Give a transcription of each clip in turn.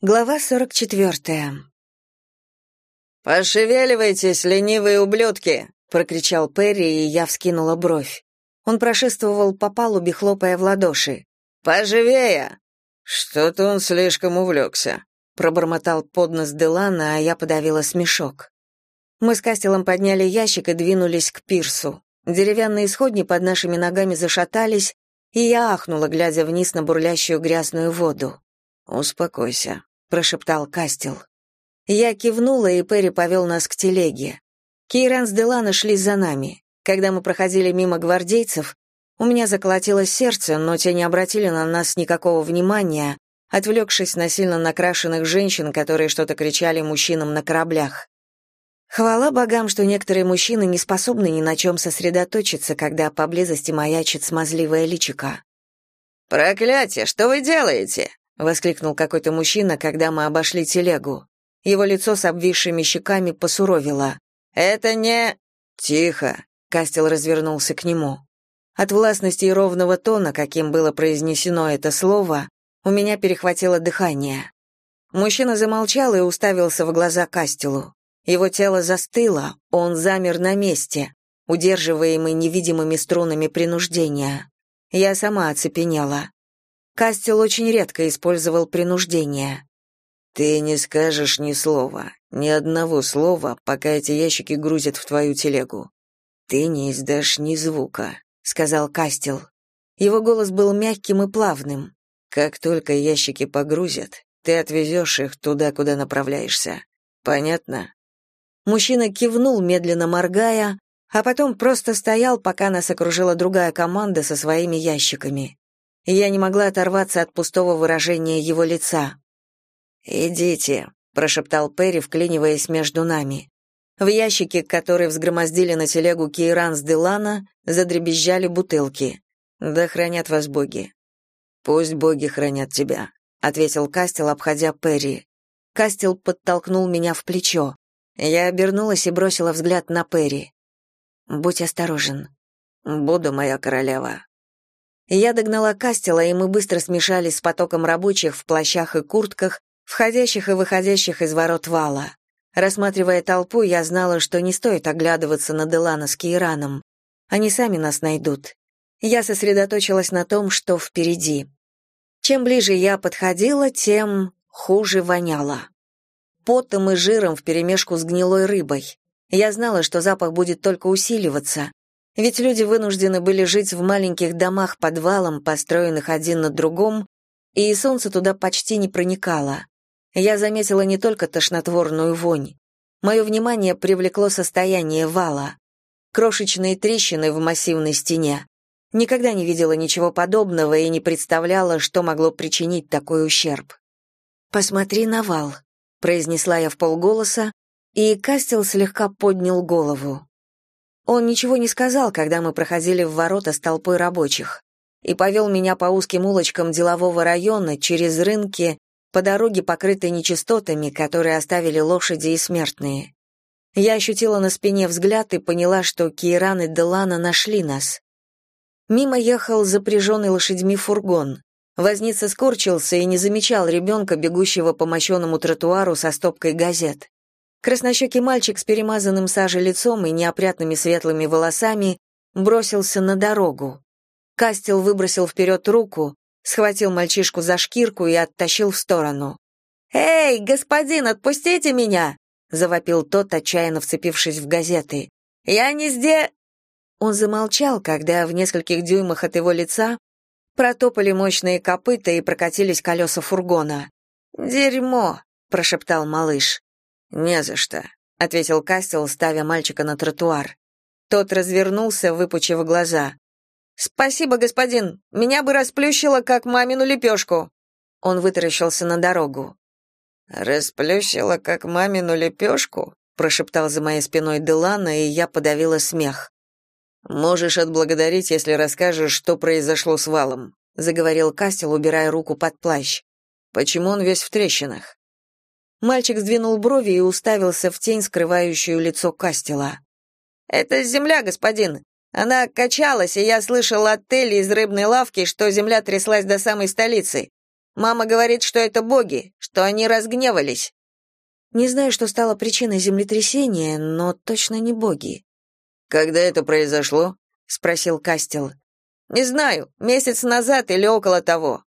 Глава 44. «Пошевеливайтесь, ленивые ублюдки!» — прокричал Перри, и я вскинула бровь. Он прошествовал по палубе, хлопая в ладоши. «Поживее!» «Что-то он слишком увлекся», — пробормотал под нос Делана, а я подавила смешок. Мы с Кастелом подняли ящик и двинулись к пирсу. Деревянные сходни под нашими ногами зашатались, и я ахнула, глядя вниз на бурлящую грязную воду. «Успокойся», прошептал Кастел. Я кивнула, и Перри повел нас к телеге. Кейран с Делана шли за нами. Когда мы проходили мимо гвардейцев, у меня заколотилось сердце, но те не обратили на нас никакого внимания, отвлекшись на сильно накрашенных женщин, которые что-то кричали мужчинам на кораблях. Хвала богам, что некоторые мужчины не способны ни на чем сосредоточиться, когда поблизости маячит смазливое личико. «Проклятие, что вы делаете?» Воскликнул какой-то мужчина, когда мы обошли телегу. Его лицо с обвисшими щеками посуровило. Это не Тихо, Кастел развернулся к нему. От властности и ровного тона, каким было произнесено это слово, у меня перехватило дыхание. Мужчина замолчал и уставился в глаза Кастелу. Его тело застыло, он замер на месте, удерживаемый невидимыми струнами принуждения. Я сама оцепенела. Кастел очень редко использовал принуждение. «Ты не скажешь ни слова, ни одного слова, пока эти ящики грузят в твою телегу. Ты не издашь ни звука», — сказал Кастел. Его голос был мягким и плавным. «Как только ящики погрузят, ты отвезешь их туда, куда направляешься. Понятно?» Мужчина кивнул, медленно моргая, а потом просто стоял, пока нас окружила другая команда со своими ящиками я не могла оторваться от пустого выражения его лица. «Идите», — прошептал Перри, вклиниваясь между нами. В ящике, который взгромоздили на телегу Кейран с Делана, задребезжали бутылки. «Да хранят вас боги». «Пусть боги хранят тебя», — ответил Кастел, обходя Перри. Кастел подтолкнул меня в плечо. Я обернулась и бросила взгляд на Перри. «Будь осторожен». «Буду, моя королева», я догнала Кастела, и мы быстро смешались с потоком рабочих в плащах и куртках, входящих и выходящих из ворот вала. Рассматривая толпу, я знала, что не стоит оглядываться на Делана с Кейраном. Они сами нас найдут. Я сосредоточилась на том, что впереди. Чем ближе я подходила, тем хуже воняло. Потом и жиром вперемешку с гнилой рыбой. Я знала, что запах будет только усиливаться, ведь люди вынуждены были жить в маленьких домах подвалом, построенных один над другом, и солнце туда почти не проникало. Я заметила не только тошнотворную вонь. Мое внимание привлекло состояние вала. Крошечные трещины в массивной стене. Никогда не видела ничего подобного и не представляла, что могло причинить такой ущерб. «Посмотри на вал», — произнесла я в полголоса, и Кастел слегка поднял голову. Он ничего не сказал, когда мы проходили в ворота с толпой рабочих, и повел меня по узким улочкам делового района, через рынки, по дороге, покрытой нечистотами, которые оставили лошади и смертные. Я ощутила на спине взгляд и поняла, что Кейран и Делана нашли нас. Мимо ехал запряженный лошадьми фургон. Возница скорчился и не замечал ребенка, бегущего по мощенному тротуару со стопкой газет. Краснощекий мальчик с перемазанным сажей лицом и неопрятными светлыми волосами бросился на дорогу. Кастел выбросил вперед руку, схватил мальчишку за шкирку и оттащил в сторону. «Эй, господин, отпустите меня!» — завопил тот, отчаянно вцепившись в газеты. «Я не сде...» Он замолчал, когда в нескольких дюймах от его лица протопали мощные копыта и прокатились колеса фургона. «Дерьмо!» — прошептал малыш. «Не за что», — ответил Кастел, ставя мальчика на тротуар. Тот развернулся, выпучив глаза. «Спасибо, господин. Меня бы расплющило, как мамину лепешку». Он вытаращился на дорогу. «Расплющило, как мамину лепешку?» прошептал за моей спиной Делана, и я подавила смех. «Можешь отблагодарить, если расскажешь, что произошло с валом», заговорил Кастел, убирая руку под плащ. «Почему он весь в трещинах?» Мальчик сдвинул брови и уставился в тень, скрывающую лицо Кастела. «Это земля, господин. Она качалась, и я слышал от Телли из рыбной лавки, что земля тряслась до самой столицы. Мама говорит, что это боги, что они разгневались». Не знаю, что стало причиной землетрясения, но точно не боги. «Когда это произошло?» — спросил Кастел. «Не знаю, месяц назад или около того».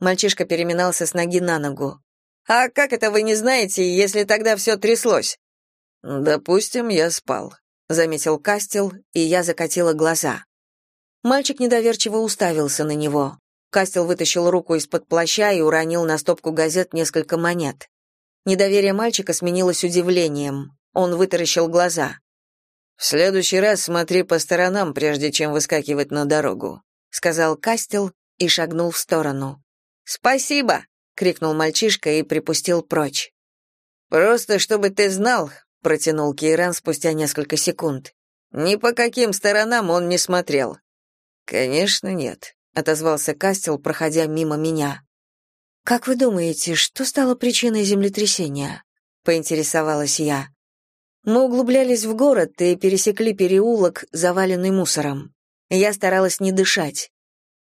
Мальчишка переминался с ноги на ногу. «А как это вы не знаете, если тогда все тряслось?» «Допустим, я спал», — заметил Кастел, и я закатила глаза. Мальчик недоверчиво уставился на него. Кастел вытащил руку из-под плаща и уронил на стопку газет несколько монет. Недоверие мальчика сменилось удивлением. Он вытаращил глаза. «В следующий раз смотри по сторонам, прежде чем выскакивать на дорогу», — сказал Кастел и шагнул в сторону. «Спасибо!» — крикнул мальчишка и припустил прочь. «Просто чтобы ты знал», — протянул Кейран спустя несколько секунд. «Ни по каким сторонам он не смотрел». «Конечно, нет», — отозвался Кастел, проходя мимо меня. «Как вы думаете, что стало причиной землетрясения?» — поинтересовалась я. Мы углублялись в город и пересекли переулок, заваленный мусором. Я старалась не дышать.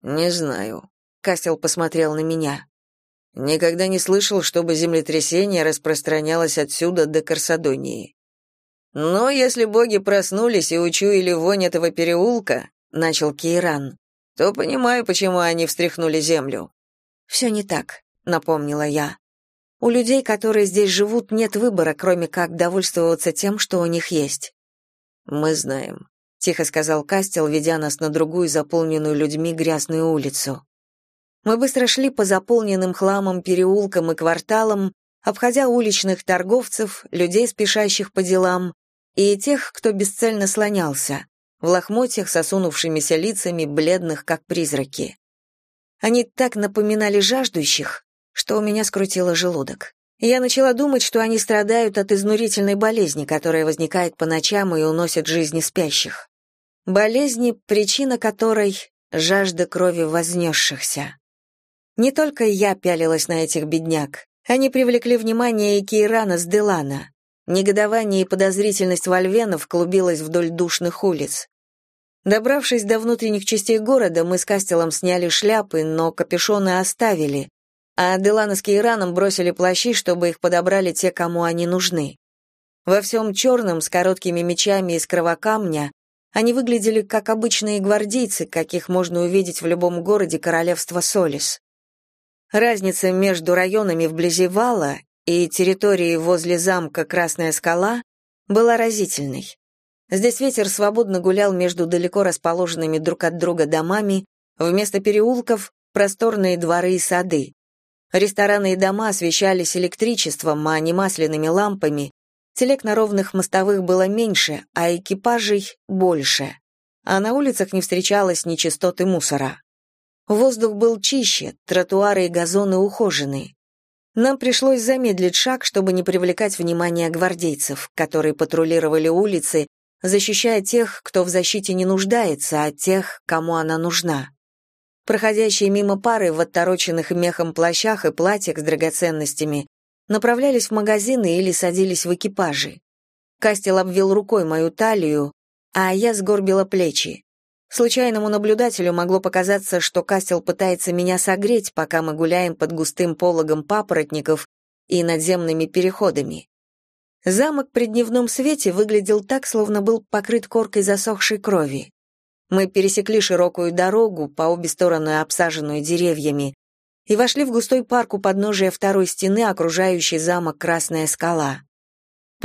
«Не знаю», — Кастел посмотрел на меня. «Никогда не слышал, чтобы землетрясение распространялось отсюда до Корсадонии. Но если боги проснулись и учуяли вонь этого переулка, — начал Кейран, — то понимаю, почему они встряхнули землю. «Все не так», — напомнила я. «У людей, которые здесь живут, нет выбора, кроме как довольствоваться тем, что у них есть». «Мы знаем», — тихо сказал Кастел, ведя нас на другую заполненную людьми грязную улицу. Мы быстро шли по заполненным хламом переулкам и кварталам, обходя уличных торговцев, людей, спешащих по делам, и тех, кто бесцельно слонялся, в лохмотьях с осунувшимися лицами, бледных, как призраки. Они так напоминали жаждущих, что у меня скрутило желудок. Я начала думать, что они страдают от изнурительной болезни, которая возникает по ночам и уносит жизни спящих. Болезни, причина которой — жажда крови вознесшихся. Не только я пялилась на этих бедняк. Они привлекли внимание и Кейрана с Делана. Негодование и подозрительность вольвенов клубилась вдоль душных улиц. Добравшись до внутренних частей города, мы с Кастелом сняли шляпы, но капюшоны оставили, а Делана с Кейраном бросили плащи, чтобы их подобрали те, кому они нужны. Во всем черном, с короткими мечами из кровокамня, они выглядели как обычные гвардейцы, каких можно увидеть в любом городе королевства Солис. Разница между районами вблизи вала и территорией возле замка Красная скала была разительной. Здесь ветер свободно гулял между далеко расположенными друг от друга домами, вместо переулков — просторные дворы и сады. Рестораны и дома освещались электричеством, а не масляными лампами. Телег на ровных мостовых было меньше, а экипажей — больше. А на улицах не встречалось частоты мусора. Воздух был чище, тротуары и газоны ухожены. Нам пришлось замедлить шаг, чтобы не привлекать внимание гвардейцев, которые патрулировали улицы защищая тех, кто в защите не нуждается, а тех, кому она нужна. Проходящие мимо пары в оттороченных мехом плащах и платьях с драгоценностями направлялись в магазины или садились в экипажи. Кастел обвел рукой мою талию, а я сгорбила плечи. Случайному наблюдателю могло показаться, что Кастел пытается меня согреть, пока мы гуляем под густым пологом папоротников и надземными переходами. Замок при дневном свете выглядел так, словно был покрыт коркой засохшей крови. Мы пересекли широкую дорогу, по обе стороны обсаженную деревьями, и вошли в густой парк у подножия второй стены, окружающей замок Красная скала.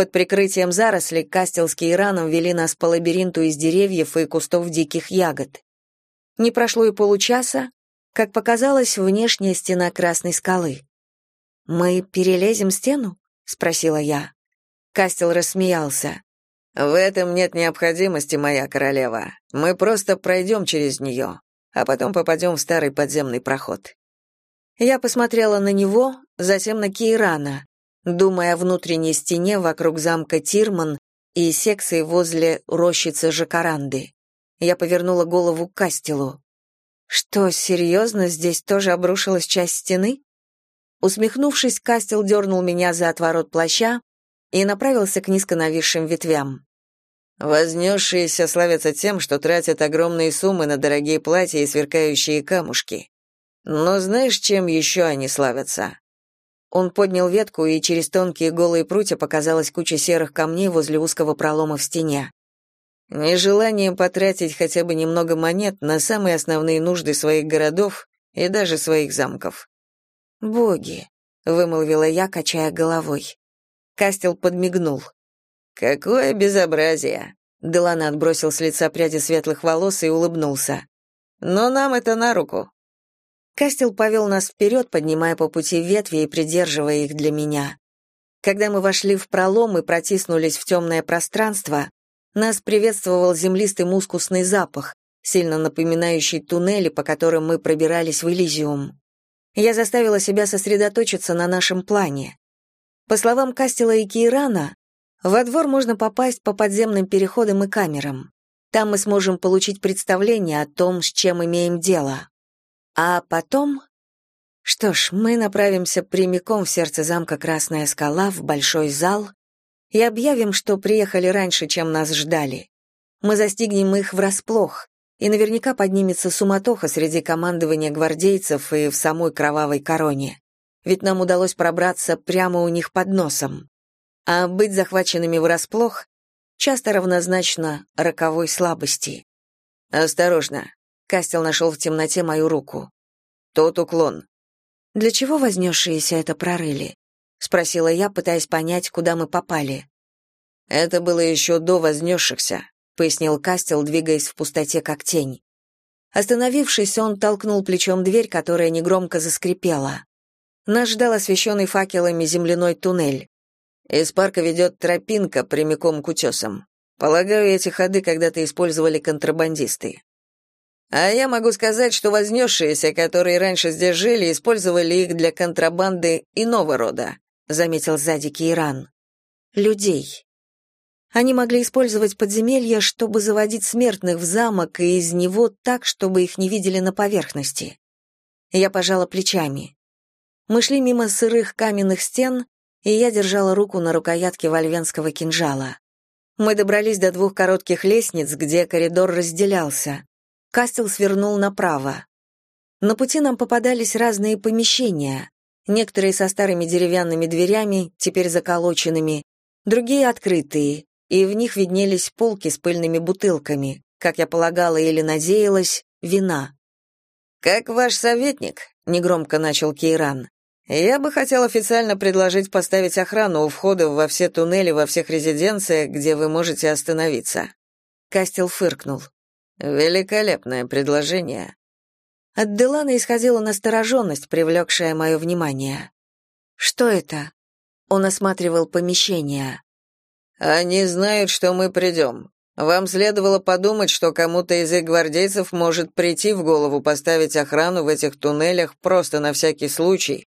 Под прикрытием зарослей Кастелский и Раном вели нас по лабиринту из деревьев и кустов диких ягод. Не прошло и получаса, как показалась внешняя стена Красной скалы. «Мы перелезем стену?» — спросила я. Кастел рассмеялся. «В этом нет необходимости, моя королева. Мы просто пройдем через нее, а потом попадем в старый подземный проход». Я посмотрела на него, затем на Кейрана, думая о внутренней стене вокруг замка Тирман и секции возле рощицы Жакаранды. Я повернула голову к Кастелу. «Что, серьезно, здесь тоже обрушилась часть стены?» Усмехнувшись, Кастел дернул меня за отворот плаща, и направился к низко нависшим ветвям. Вознесшиеся славятся тем, что тратят огромные суммы на дорогие платья и сверкающие камушки. Но знаешь, чем еще они славятся?» Он поднял ветку, и через тонкие голые прутья показалась куча серых камней возле узкого пролома в стене. Нежеланием потратить хотя бы немного монет на самые основные нужды своих городов и даже своих замков. «Боги», — вымолвила я, качая головой. Кастел подмигнул. «Какое безобразие!» Делана отбросил с лица пряди светлых волос и улыбнулся. «Но нам это на руку. Кастел повел нас вперед, поднимая по пути ветви и придерживая их для меня. Когда мы вошли в пролом и протиснулись в темное пространство, нас приветствовал землистый мускусный запах, сильно напоминающий туннели, по которым мы пробирались в Элизиум. Я заставила себя сосредоточиться на нашем плане. По словам Кастела и Кейрана, во двор можно попасть по подземным переходам и камерам. Там мы сможем получить представление о том, с чем имеем дело. А потом... Что ж, мы направимся прямиком в сердце замка Красная скала, в большой зал, и объявим, что приехали раньше, чем нас ждали. Мы застигнем их врасплох, и наверняка поднимется суматоха среди командования гвардейцев и в самой кровавой короне. Ведь нам удалось пробраться прямо у них под носом. А быть захваченными врасплох часто равнозначно роковой слабости. «Осторожно», Кастел нашел в темноте мою руку. Тот уклон. «Для чего вознесшиеся это прорыли?» — спросила я, пытаясь понять, куда мы попали. «Это было еще до вознесшихся», — пояснил Кастел, двигаясь в пустоте, как тень. Остановившись, он толкнул плечом дверь, которая негромко заскрипела. Нас ждал освещенный факелами земляной туннель. Из парка ведет тропинка прямиком к утесам. Полагаю, эти ходы когда-то использовали контрабандисты. А я могу сказать, что вознесшиеся, которые раньше здесь жили, использовали их для контрабанды иного рода», заметил сзади Кейран. «Людей. Они могли использовать подземелья, чтобы заводить смертных в замок и из него так, чтобы их не видели на поверхности». Я пожала плечами. Мы шли мимо сырых каменных стен, и я держала руку на рукоятке вольвенского кинжала. Мы добрались до двух коротких лестниц, где коридор разделялся. Кастел свернул направо. На пути нам попадались разные помещения, некоторые со старыми деревянными дверями, теперь заколоченными, другие открытые, и в них виднелись полки с пыльными бутылками, как я полагала или надеялась, вина. «Как ваш советник», — негромко начал Кейран, «я бы хотел официально предложить поставить охрану у входа во все туннели во всех резиденциях, где вы можете остановиться». Кастел фыркнул. Великолепное предложение. От Делана исходила настороженность, привлекшая мое внимание. Что это? Он осматривал помещение. Они знают, что мы придем. Вам следовало подумать, что кому-то из их гвардейцев может прийти в голову поставить охрану в этих туннелях просто на всякий случай.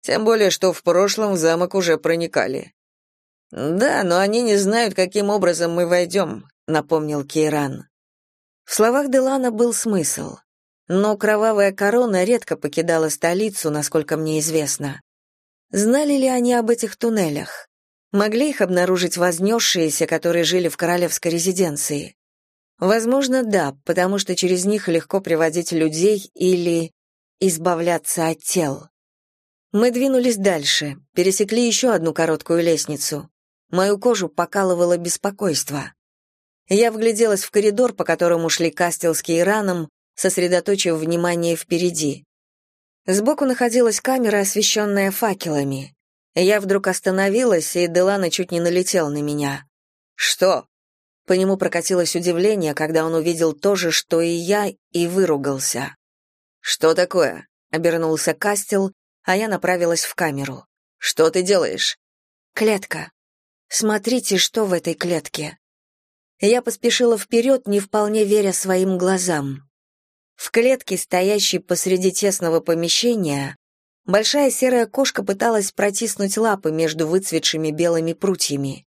Тем более, что в прошлом в замок уже проникали. Да, но они не знают, каким образом мы войдем», — напомнил Кейран. В словах Делана был смысл. Но кровавая корона редко покидала столицу, насколько мне известно. Знали ли они об этих туннелях? Могли их обнаружить вознесшиеся, которые жили в королевской резиденции? Возможно, да, потому что через них легко приводить людей или избавляться от тел. Мы двинулись дальше, пересекли еще одну короткую лестницу. Мою кожу покалывало беспокойство. Я вгляделась в коридор, по которому шли Кастелские раном, сосредоточив внимание впереди. Сбоку находилась камера, освещенная факелами. Я вдруг остановилась, и Делана чуть не налетел на меня. «Что?» По нему прокатилось удивление, когда он увидел то же, что и я, и выругался. «Что такое?» — обернулся Кастел, а я направилась в камеру. «Что ты делаешь?» «Клетка. Смотрите, что в этой клетке». Я поспешила вперед, не вполне веря своим глазам. В клетке, стоящей посреди тесного помещения, большая серая кошка пыталась протиснуть лапы между выцветшими белыми прутьями.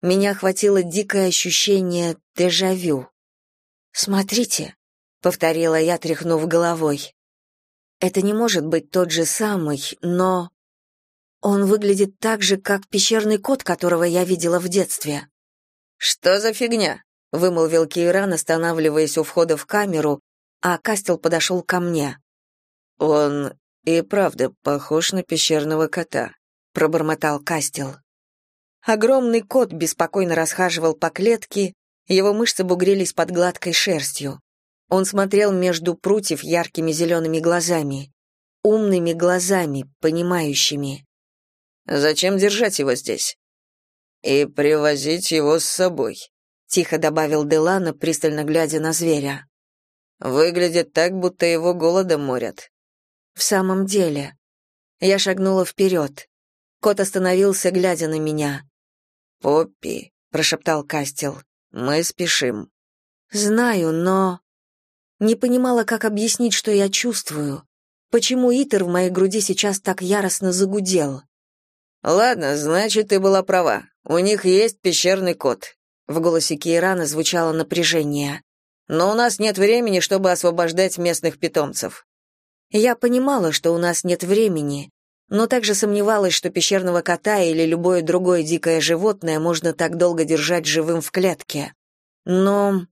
Меня охватило дикое ощущение дежавю. «Смотрите», — повторила я, тряхнув головой. «Это не может быть тот же самый, но...» Он выглядит так же, как пещерный кот, которого я видела в детстве. «Что за фигня?» — вымолвил Кейран, останавливаясь у входа в камеру, а Кастел подошел ко мне. Он и правда похож на пещерного кота, пробормотал Кастел. Огромный кот беспокойно расхаживал по клетке, его мышцы бугрились под гладкой шерстью. Он смотрел между прутьев яркими зелеными глазами. Умными глазами, понимающими. «Зачем держать его здесь?» «И привозить его с собой», — тихо добавил Делана, пристально глядя на зверя. «Выглядит так, будто его голодом морят». «В самом деле». Я шагнула вперед. Кот остановился, глядя на меня. «Поппи», — прошептал Кастел, — «мы спешим». «Знаю, но...» Не понимала, как объяснить, что я чувствую. Почему Итер в моей груди сейчас так яростно загудел? «Ладно, значит, ты была права. У них есть пещерный кот». В голосе Кейрана звучало напряжение. «Но у нас нет времени, чтобы освобождать местных питомцев». Я понимала, что у нас нет времени, но также сомневалась, что пещерного кота или любое другое дикое животное можно так долго держать живым в клетке. Но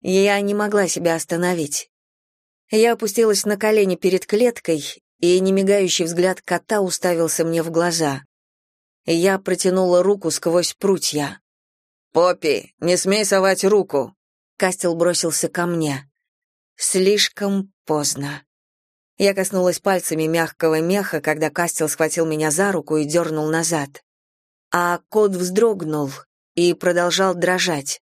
я не могла себя остановить. Я опустилась на колени перед клеткой, и немигающий взгляд кота уставился мне в глаза. Я протянула руку сквозь прутья. «Поппи, не смей совать руку!» Кастел бросился ко мне. Слишком поздно. Я коснулась пальцами мягкого меха, когда Кастел схватил меня за руку и дернул назад. А кот вздрогнул и продолжал дрожать.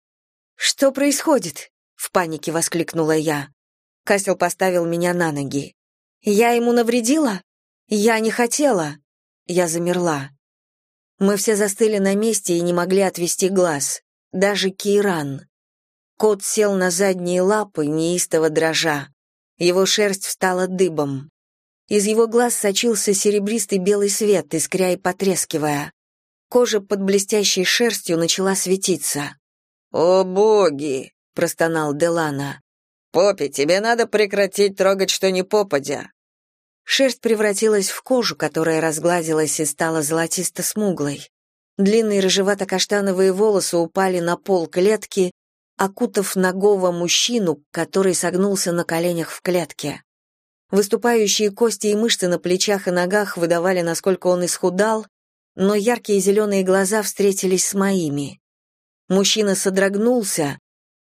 «Что происходит?» — в панике воскликнула я. Кастел поставил меня на ноги. «Я ему навредила? Я не хотела!» Я замерла. Мы все застыли на месте и не могли отвести глаз. Даже Киран. Кот сел на задние лапы, неистово дрожа. Его шерсть встала дыбом. Из его глаз сочился серебристый белый свет, искря и потрескивая. Кожа под блестящей шерстью начала светиться. «О боги!» — простонал Делана. «Поппи, тебе надо прекратить трогать что ни попадя». Шерсть превратилась в кожу, которая разгладилась и стала золотисто-смуглой. Длинные рыжевато-каштановые волосы упали на пол клетки, окутав ногого мужчину, который согнулся на коленях в клетке. Выступающие кости и мышцы на плечах и ногах выдавали, насколько он исхудал, но яркие зеленые глаза встретились с моими. Мужчина содрогнулся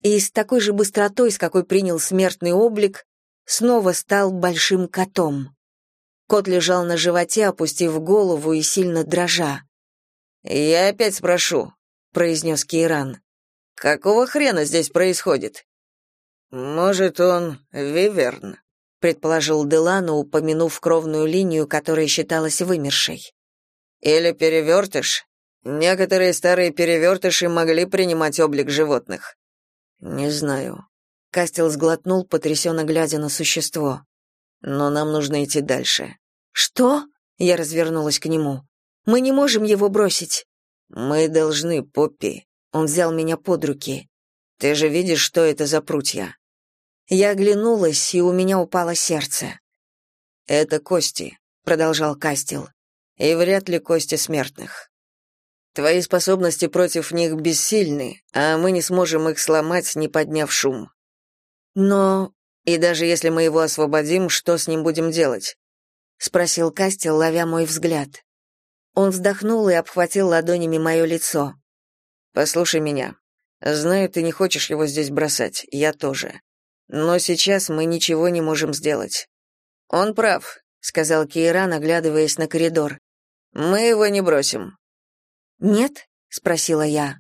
и с такой же быстротой, с какой принял смертный облик, снова стал большим котом. Кот лежал на животе, опустив голову и сильно дрожа. «Я опять спрошу», — произнес Кейран. Какого хрена здесь происходит? Может, он виверн, предположил Делано, упомянув кровную линию, которая считалась вымершей. Или перевертыш? Некоторые старые перевертыши могли принимать облик животных. Не знаю. Кастел сглотнул, потрясенно глядя на существо. Но нам нужно идти дальше. Что? Я развернулась к нему. Мы не можем его бросить. Мы должны, Поппи. Он взял меня под руки. «Ты же видишь, что это за прутья?» Я оглянулась, и у меня упало сердце. «Это кости», — продолжал Кастел, — «и вряд ли кости смертных. Твои способности против них бессильны, а мы не сможем их сломать, не подняв шум. Но... И даже если мы его освободим, что с ним будем делать?» — спросил Кастел, ловя мой взгляд. Он вздохнул и обхватил ладонями мое лицо. Послушай меня. Знаю, ты не хочешь его здесь бросать, я тоже. Но сейчас мы ничего не можем сделать. Он прав, сказал Кейран, оглядываясь на коридор. Мы его не бросим. Нет? спросила я.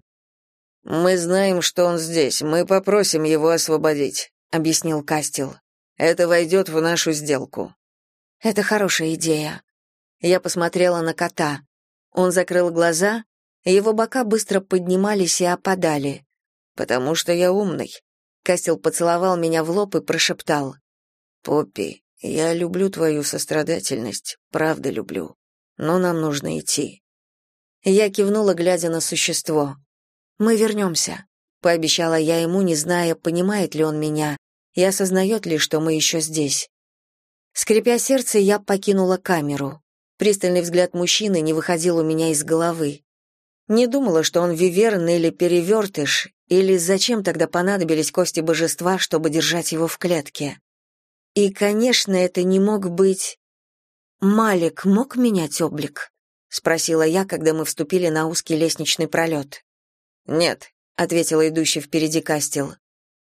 Мы знаем, что он здесь. Мы попросим его освободить, объяснил Кастел. Это войдет в нашу сделку. Это хорошая идея. Я посмотрела на кота. Он закрыл глаза его бока быстро поднимались и опадали. «Потому что я умный». Кастел поцеловал меня в лоб и прошептал. «Поппи, я люблю твою сострадательность, правда люблю. Но нам нужно идти». Я кивнула, глядя на существо. «Мы вернемся», — пообещала я ему, не зная, понимает ли он меня и осознает ли, что мы еще здесь. Скрипя сердце, я покинула камеру. Пристальный взгляд мужчины не выходил у меня из головы. Не думала, что он виверн или перевертыш, или зачем тогда понадобились кости божества, чтобы держать его в клетке. И, конечно, это не мог быть... «Малик мог менять облик?» — спросила я, когда мы вступили на узкий лестничный пролет. «Нет», — ответила идущий впереди Кастел.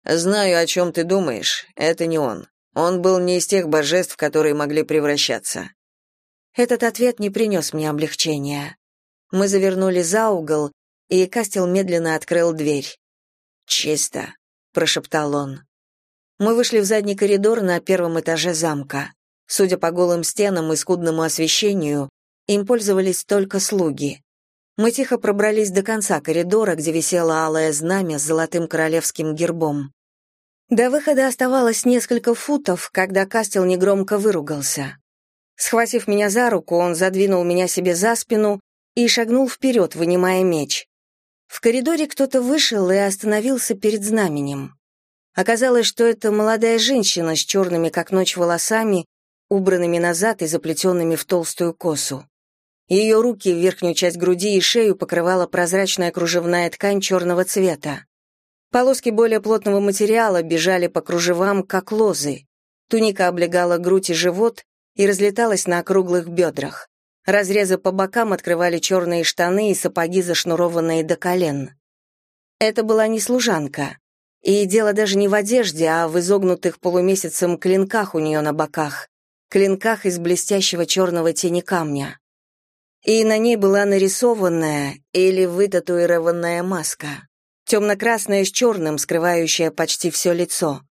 «Знаю, о чем ты думаешь. Это не он. Он был не из тех божеств, которые могли превращаться». Этот ответ не принес мне облегчения. Мы завернули за угол, и Кастел медленно открыл дверь. «Чисто», — прошептал он. Мы вышли в задний коридор на первом этаже замка. Судя по голым стенам и скудному освещению, им пользовались только слуги. Мы тихо пробрались до конца коридора, где висело алое знамя с золотым королевским гербом. До выхода оставалось несколько футов, когда Кастел негромко выругался. Схватив меня за руку, он задвинул меня себе за спину и шагнул вперед, вынимая меч. В коридоре кто-то вышел и остановился перед знаменем. Оказалось, что это молодая женщина с черными, как ночь, волосами убранными назад и заплетенными в толстую косу. Ее руки, верхнюю часть груди и шею покрывала прозрачная кружевная ткань черного цвета. Полоски более плотного материала бежали по кружевам, как лозы. Туника облегала грудь и живот и разлеталась на округлых бедрах. Разрезы по бокам открывали черные штаны и сапоги, зашнурованные до колен. Это была не служанка. И дело даже не в одежде, а в изогнутых полумесяцем клинках у нее на боках клинках из блестящего черного тени камня. И на ней была нарисованная или вытатуированная маска, темно-красная с черным, скрывающая почти все лицо.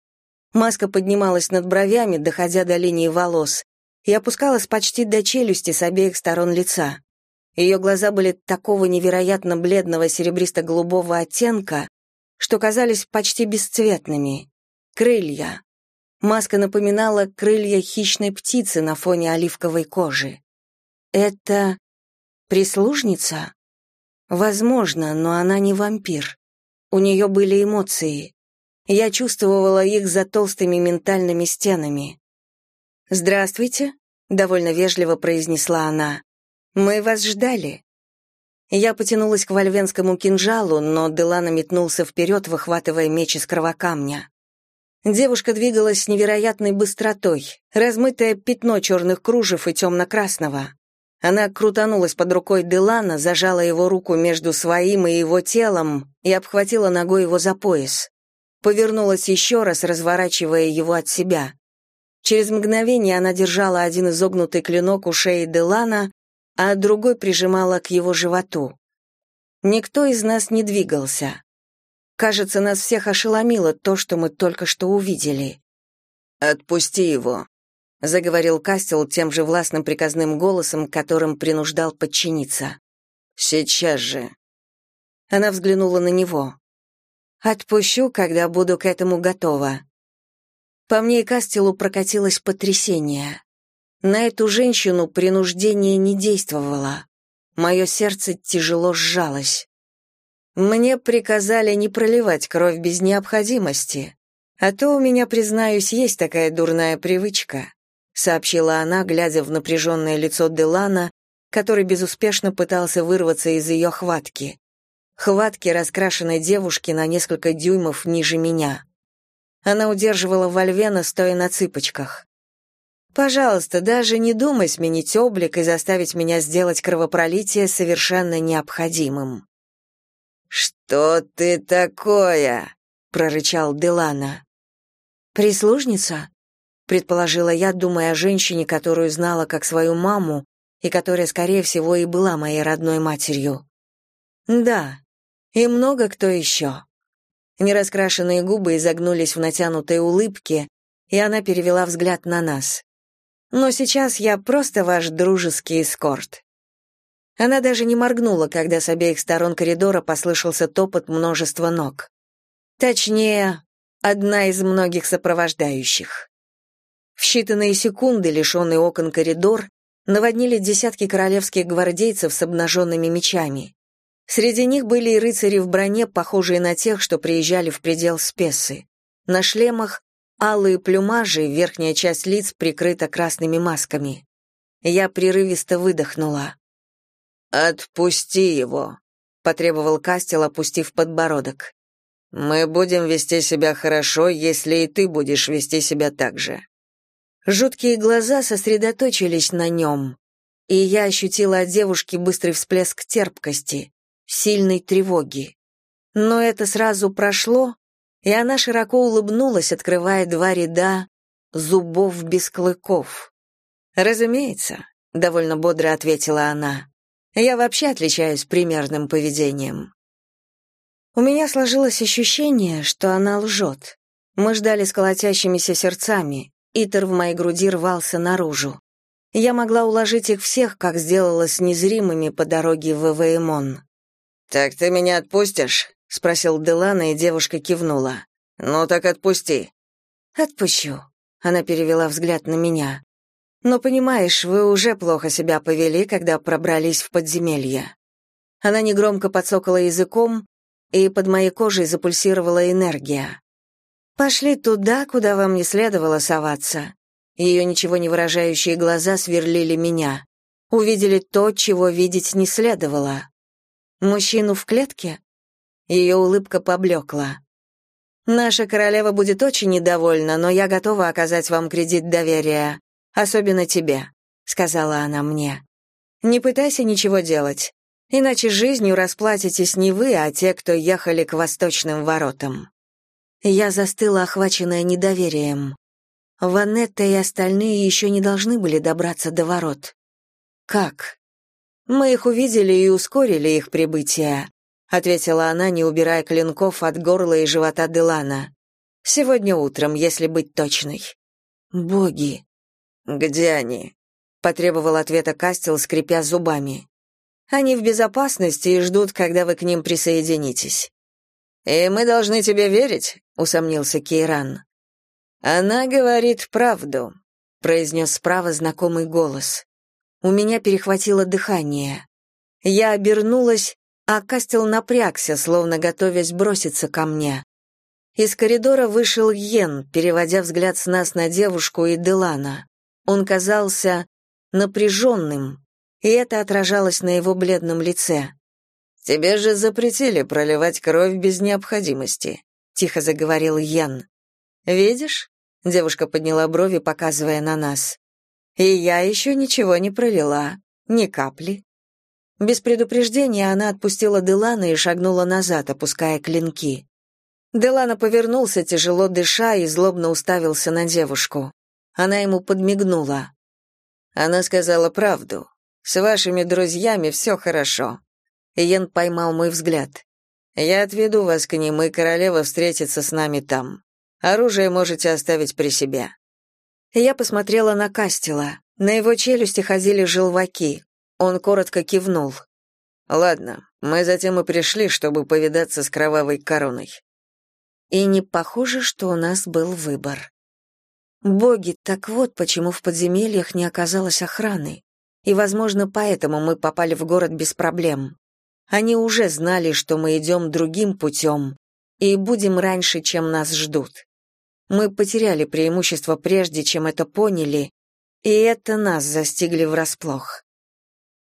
Маска поднималась над бровями, доходя до линии волос, и опускалась почти до челюсти с обеих сторон лица. Ее глаза были такого невероятно бледного серебристо-голубого оттенка, что казались почти бесцветными. Крылья, Маска напоминала крылья хищной птицы на фоне оливковой кожи. Это прислужница? Возможно, но она не вампир. У нее были эмоции. Я чувствовала их за толстыми ментальными стенами. «Здравствуйте», — довольно вежливо произнесла она. «Мы вас ждали». Я потянулась к вольвенскому кинжалу, но Делана метнулся вперед, выхватывая меч из кровокамня. Девушка двигалась с невероятной быстротой, размытое пятно черных кружев и темно-красного. Она крутанулась под рукой Делана, зажала его руку между своим и его телом и обхватила ногой его за пояс. Повернулась еще раз, разворачивая его от себя. Через мгновение она держала один изогнутый клинок у шеи Делана, а другой прижимала к его животу. Никто из нас не двигался. Кажется, нас всех ошеломило то, что мы только что увидели. «Отпусти его», — заговорил Кастел тем же властным приказным голосом, которым принуждал подчиниться. «Сейчас же». Она взглянула на него. «Отпущу, когда буду к этому готова». По мне и Кастелу прокатилось потрясение. На эту женщину принуждение не действовало. Мое сердце тяжело сжалось. Мне приказали не проливать кровь без необходимости, а то у меня, признаюсь, есть такая дурная привычка, сообщила она, глядя в напряженное лицо Делана, который безуспешно пытался вырваться из ее хватки. Хватки раскрашенной девушки на несколько дюймов ниже меня. Она удерживала Вольвена, стоя на цыпочках. «Пожалуйста, даже не думай сменить облик и заставить меня сделать кровопролитие совершенно необходимым». «Что ты такое?» — прорычал Делана. «Прислужница?» — предположила я, думая о женщине, которую знала как свою маму и которая, скорее всего, и была моей родной матерью. «Да, и много кто еще». Нераскрашенные губы изогнулись в натянутой улыбке, и она перевела взгляд на нас. «Но сейчас я просто ваш дружеский эскорт». Она даже не моргнула, когда с обеих сторон коридора послышался топот множества ног. Точнее, одна из многих сопровождающих. В считанные секунды лишенный окон коридор наводнили десятки королевских гвардейцев с обнаженными мечами. Среди них были и рыцари в броне, похожие на тех, что приезжали в предел Спесы. На шлемах алые плюмажи, верхняя часть лиц прикрыта красными масками. Я прерывисто выдохнула. «Отпусти его», — потребовал Кастел, опустив подбородок. «Мы будем вести себя хорошо, если и ты будешь вести себя так же». Жуткие глаза сосредоточились на нем, и я ощутила от девушки быстрый всплеск терпкости, сильной тревоги. Но это сразу прошло, и она широко улыбнулась, открывая два ряда зубов без клыков. «Разумеется», — довольно бодро ответила она. «Я вообще отличаюсь примерным поведением». У меня сложилось ощущение, что она лжет. Мы ждали с колотящимися сердцами, Итер в моей груди рвался наружу. Я могла уложить их всех, как сделала с незримыми по дороге в Эвеймон. «Так ты меня отпустишь?» — спросил Делана, и девушка кивнула. «Ну так отпусти». «Отпущу», — она перевела взгляд на меня. «Но, понимаешь, вы уже плохо себя повели, когда пробрались в подземелье». Она негромко подсокала языком, и под моей кожей запульсировала энергия. Пошли туда, куда вам не следовало соваться. Ее ничего не выражающие глаза сверлили меня. Увидели то, чего видеть не следовало. Мужчину в клетке? Ее улыбка поблекла. Наша королева будет очень недовольна, но я готова оказать вам кредит доверия, особенно тебе, сказала она мне. Не пытайся ничего делать, иначе жизнью расплатитесь не вы, а те, кто ехали к восточным воротам. Я застыла, охваченная недоверием. Ванетта и остальные еще не должны были добраться до ворот. Как? Мы их увидели и ускорили их прибытие, ответила она, не убирая клинков от горла и живота Делана. Сегодня утром, если быть точной. Боги. Где они? потребовал ответа Кастел, скрипя зубами. Они в безопасности и ждут, когда вы к ним присоединитесь. «И мы должны тебе верить», — усомнился Кейран. «Она говорит правду», — произнес справа знакомый голос. У меня перехватило дыхание. Я обернулась, а Кастел напрягся, словно готовясь броситься ко мне. Из коридора вышел Йен, переводя взгляд с нас на девушку и Делана. Он казался напряженным, и это отражалось на его бледном лице. Тебе же запретили проливать кровь без необходимости, тихо заговорил Ян. Видишь? Девушка подняла брови, показывая на нас. И я еще ничего не пролила, ни капли. Без предупреждения она отпустила Делана и шагнула назад, опуская клинки. Делана повернулся, тяжело дыша, и злобно уставился на девушку. Она ему подмигнула. Она сказала правду. С вашими друзьями все хорошо. Иен поймал мой взгляд. «Я отведу вас к ним, и королева встретится с нами там. Оружие можете оставить при себе». Я посмотрела на Кастела. На его челюсти ходили желваки. Он коротко кивнул. «Ладно, мы затем и пришли, чтобы повидаться с кровавой короной». И не похоже, что у нас был выбор. Боги, так вот почему в подземельях не оказалось охраны. И, возможно, поэтому мы попали в город без проблем. Они уже знали, что мы идем другим путем и будем раньше, чем нас ждут. Мы потеряли преимущество прежде, чем это поняли, и это нас застигли врасплох.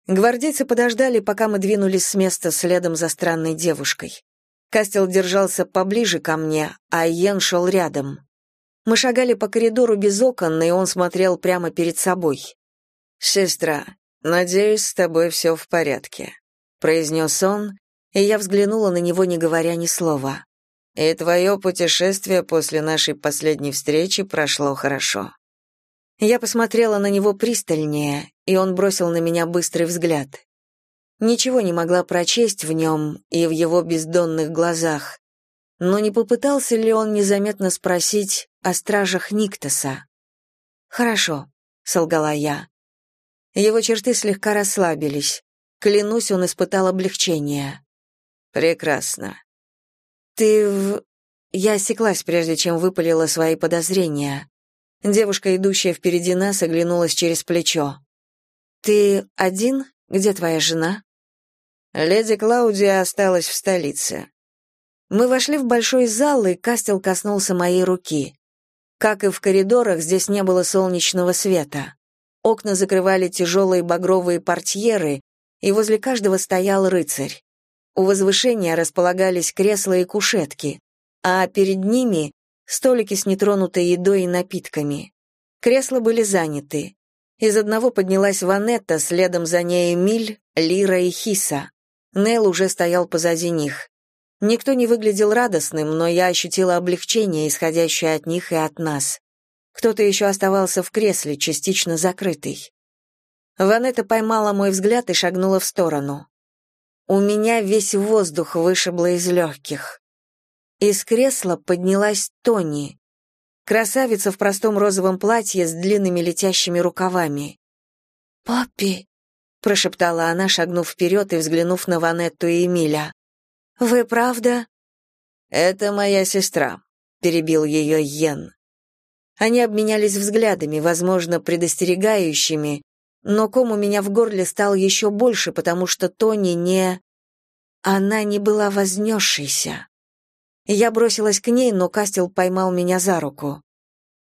Гвардейцы подождали, пока мы двинулись с места следом за странной девушкой. Кастел держался поближе ко мне, а Йен шел рядом. Мы шагали по коридору без окон, и он смотрел прямо перед собой. «Сестра, надеюсь, с тобой все в порядке», произнес он, и я взглянула на него, не говоря ни слова. И твое путешествие после нашей последней встречи прошло хорошо. Я посмотрела на него пристальнее, и он бросил на меня быстрый взгляд. Ничего не могла прочесть в нем и в его бездонных глазах, но не попытался ли он незаметно спросить о стражах Никтоса? «Хорошо», — солгала я. Его черты слегка расслабились. Клянусь, он испытал облегчение. Прекрасно. Ты в... Я осеклась, прежде чем выпалила свои подозрения. Девушка, идущая впереди нас, оглянулась через плечо. «Ты один? Где твоя жена?» Леди Клаудия осталась в столице. Мы вошли в большой зал, и Кастел коснулся моей руки. Как и в коридорах, здесь не было солнечного света. Окна закрывали тяжелые багровые портьеры, и возле каждого стоял рыцарь. У возвышения располагались кресла и кушетки, а перед ними — столики с нетронутой едой и напитками. Кресла были заняты. Из одного поднялась Ванетта, следом за ней Эмиль, Лира и Хиса. Нел уже стоял позади них. Никто не выглядел радостным, но я ощутила облегчение, исходящее от них и от нас. Кто-то еще оставался в кресле, частично закрытый. Ванетта поймала мой взгляд и шагнула в сторону. У меня весь воздух вышибло из легких. Из кресла поднялась Тони. Красавица в простом розовом платье с длинными летящими рукавами. «Папи», — прошептала она, шагнув вперед и взглянув на Ванетту и Эмиля. «Вы правда?» «Это моя сестра», — перебил ее Йен. Они обменялись взглядами, возможно, предостерегающими, но ком у меня в горле стал еще больше, потому что Тони не... Она не была вознесшейся. Я бросилась к ней, но Кастел поймал меня за руку.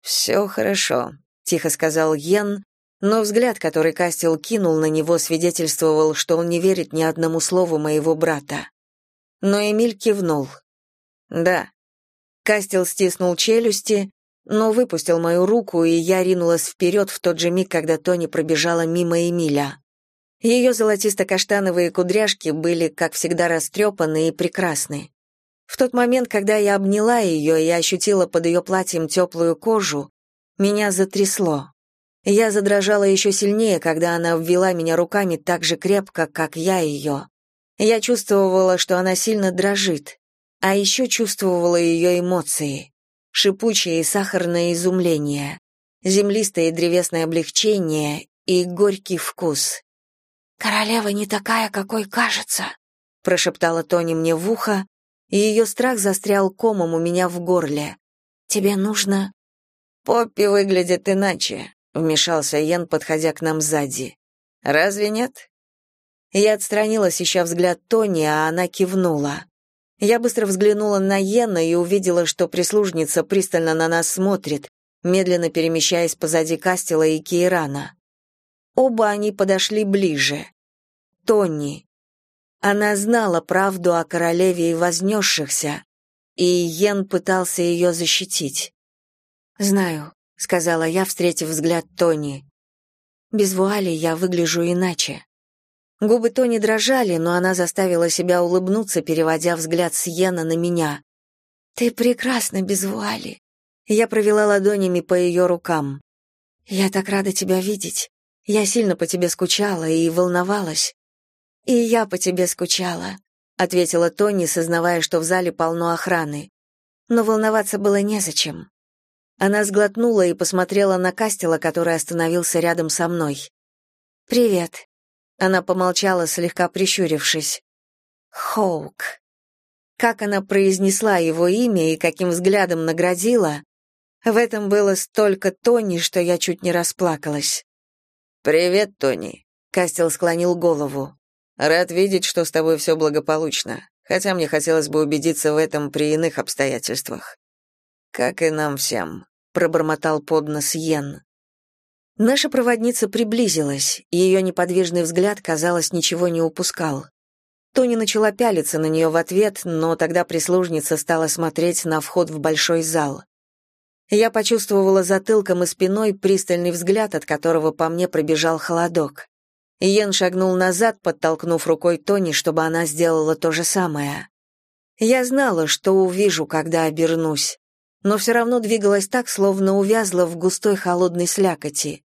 «Все хорошо», — тихо сказал Йен, но взгляд, который Кастел кинул на него, свидетельствовал, что он не верит ни одному слову моего брата. Но Эмиль кивнул. «Да». Кастел стиснул челюсти, но выпустил мою руку, и я ринулась вперед в тот же миг, когда Тони пробежала мимо Эмиля. Ее золотисто-каштановые кудряшки были, как всегда, растрепаны и прекрасны. В тот момент, когда я обняла ее и ощутила под ее платьем теплую кожу, меня затрясло. Я задрожала еще сильнее, когда она обвела меня руками так же крепко, как я ее. Я чувствовала, что она сильно дрожит, а еще чувствовала ее эмоции. Шипучее и сахарное изумление, землистое и древесное облегчение и горький вкус. «Королева не такая, какой кажется», — прошептала Тони мне в ухо, и ее страх застрял комом у меня в горле. «Тебе нужно...» «Поппи выглядит иначе», — вмешался Йен, подходя к нам сзади. «Разве нет?» Я отстранилась, ища взгляд Тони, а она кивнула. Я быстро взглянула на Йена и увидела, что прислужница пристально на нас смотрит, медленно перемещаясь позади Кастела и Кейрана. Оба они подошли ближе. Тони. Она знала правду о королеве и вознесшихся, и Йен пытался ее защитить. «Знаю», — сказала я, встретив взгляд Тони. «Без вуали я выгляжу иначе». Губы Тони дрожали, но она заставила себя улыбнуться, переводя взгляд с Йена на меня. «Ты прекрасна без вуали». Я провела ладонями по ее рукам. «Я так рада тебя видеть. Я сильно по тебе скучала и волновалась. «И я по тебе скучала», — ответила Тони, сознавая, что в зале полно охраны. Но волноваться было незачем. Она сглотнула и посмотрела на Кастела, который остановился рядом со мной. «Привет». Она помолчала, слегка прищурившись. «Хоук». Как она произнесла его имя и каким взглядом наградила, в этом было столько Тони, что я чуть не расплакалась. «Привет, Тони», — Кастел склонил голову. Рад видеть, что с тобой все благополучно, хотя мне хотелось бы убедиться в этом при иных обстоятельствах. Как и нам всем, пробормотал под нос Йен. Наша проводница приблизилась, ее неподвижный взгляд, казалось, ничего не упускал. Тони начала пялиться на нее в ответ, но тогда прислужница стала смотреть на вход в большой зал. Я почувствовала затылком и спиной пристальный взгляд, от которого по мне пробежал холодок. Йен шагнул назад, подтолкнув рукой Тони, чтобы она сделала то же самое. Я знала, что увижу, когда обернусь, но все равно двигалась так, словно увязла в густой холодной слякоти.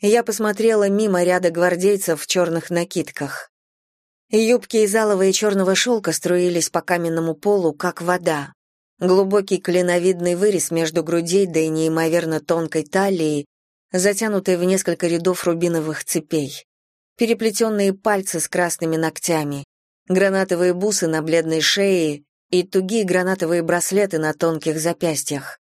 Я посмотрела мимо ряда гвардейцев в черных накидках. Юбки из алого и черного шелка струились по каменному полу, как вода. Глубокий клиновидный вырез между грудей, да и неимоверно тонкой талией, затянутой в несколько рядов рубиновых цепей переплетенные пальцы с красными ногтями, гранатовые бусы на бледной шее и тугие гранатовые браслеты на тонких запястьях.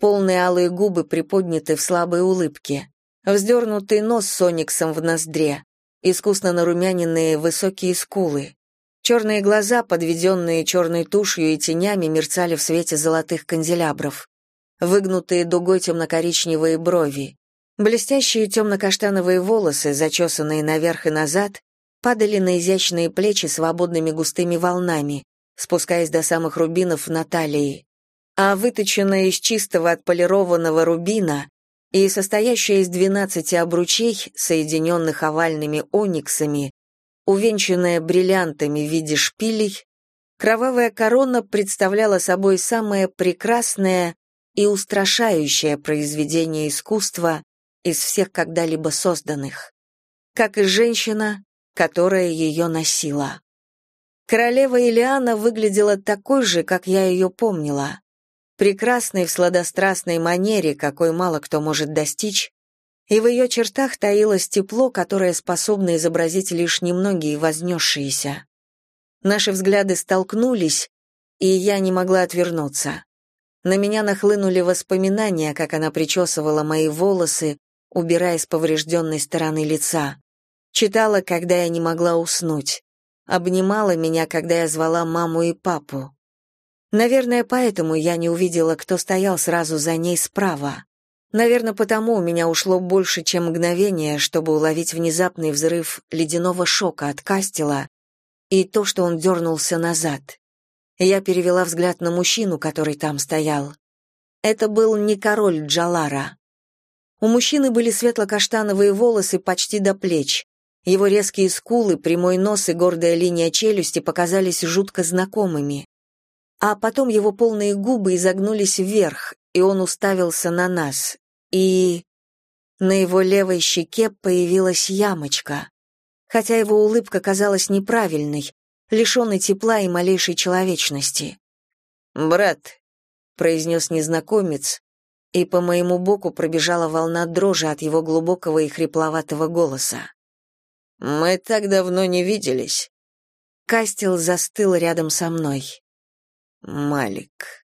Полные алые губы приподняты в слабой улыбке, вздернутый нос с ониксом в ноздре, искусно нарумяненные высокие скулы. Черные глаза, подведенные черной тушью и тенями, мерцали в свете золотых канделябров. Выгнутые дугой темно-коричневые брови, Блестящие темно-каштановые волосы, зачесанные наверх и назад, падали на изящные плечи свободными густыми волнами, спускаясь до самых рубинов на талии. А выточенная из чистого отполированного рубина, и состоящая из двенадцати обручей, соединенных овальными ониксами, увенчанная бриллиантами в виде шпилей, кровавая корона представляла собой самое прекрасное и устрашающее произведение искусства из всех когда-либо созданных, как и женщина, которая ее носила. Королева Илиана выглядела такой же, как я ее помнила, прекрасной в сладострастной манере, какой мало кто может достичь, и в ее чертах таилось тепло, которое способно изобразить лишь немногие вознесшиеся. Наши взгляды столкнулись, и я не могла отвернуться. На меня нахлынули воспоминания, как она причесывала мои волосы, убирая с поврежденной стороны лица. Читала, когда я не могла уснуть. Обнимала меня, когда я звала маму и папу. Наверное, поэтому я не увидела, кто стоял сразу за ней справа. Наверное, потому у меня ушло больше, чем мгновение, чтобы уловить внезапный взрыв ледяного шока от Кастела и то, что он дернулся назад. Я перевела взгляд на мужчину, который там стоял. Это был не король Джалара. У мужчины были светло-каштановые волосы почти до плеч. Его резкие скулы, прямой нос и гордая линия челюсти показались жутко знакомыми. А потом его полные губы изогнулись вверх, и он уставился на нас. И на его левой щеке появилась ямочка. Хотя его улыбка казалась неправильной, лишенный тепла и малейшей человечности. «Брат», — произнес незнакомец, и по моему боку пробежала волна дрожи от его глубокого и хрипловатого голоса. «Мы так давно не виделись». Кастел застыл рядом со мной. «Малик»,